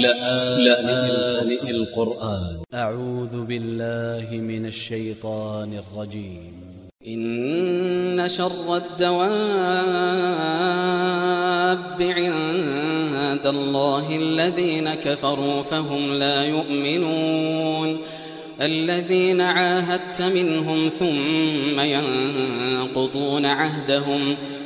لآن القرآن. أ ع و ذ ب ا ل ل ه من ا ل ش ي ط ا ن ا ل ج ي م إن شر الدواب عند الله الذين كفروا فهم لا يؤمنون. الذين عاهدت منهم ثم ينقضون عهدهم ثم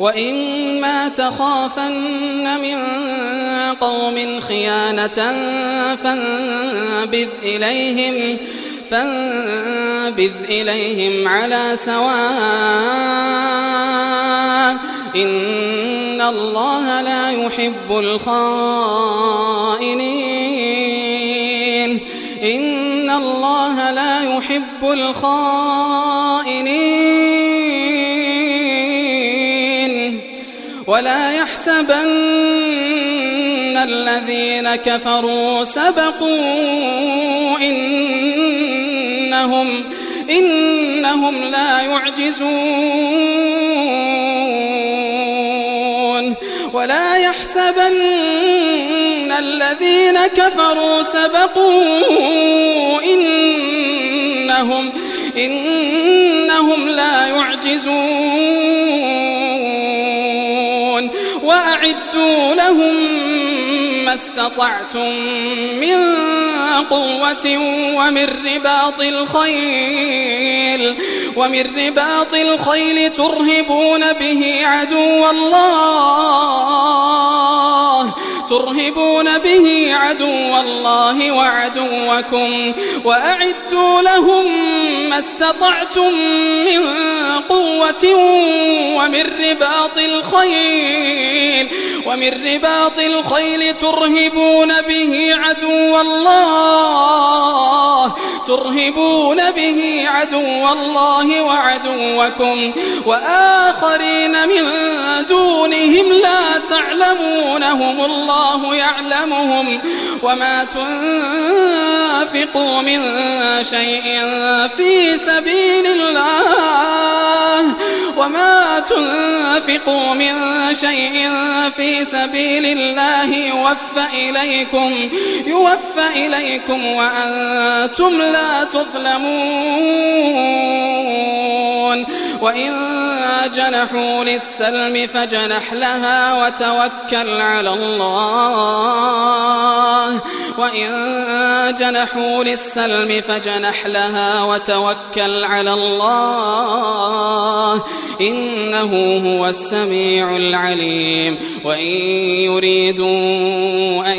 وإما تخافن من قوم خيانة فانبذ إليهم فانبذ إليهم على سواء إن الله لا يحب الخائنين إن الله لا يحب الخائنين ولا يحسبن الذين كفروا سبقوا إنهم إنهم لا يعجزون. ولا يحسبن الذين كفروا سبقوا إنهم إنهم لا يعجزون. وأعدوا لهم ما استطعتم من قوة ومن رباط الخيل ومن رباط الخيل ترهبون به عدو الله ترهبون به عدو الله وعدوكم وأعدوا لهم ما استطعتم من قوة ومن رباط الخيل ومن رباط الخيل ترهبون به عدو الله ترهبون به عدو الله وعدوكم وآخرين من دونهم لا تعلمونهم الله يعلمهم وما تنفقوا من شيء في سبيل الله. وما تنفقوا من شيء في سبيل الله يوفى إليكم يوفى إليكم وأنتم لا تظلمون. وإن جنحوا للسلم فجنح لها وتوكل على الله. وإن جنحوا للسلم فجنح لها وتوكل على الله إنه هو السميع العليم. وإن يريدوا أن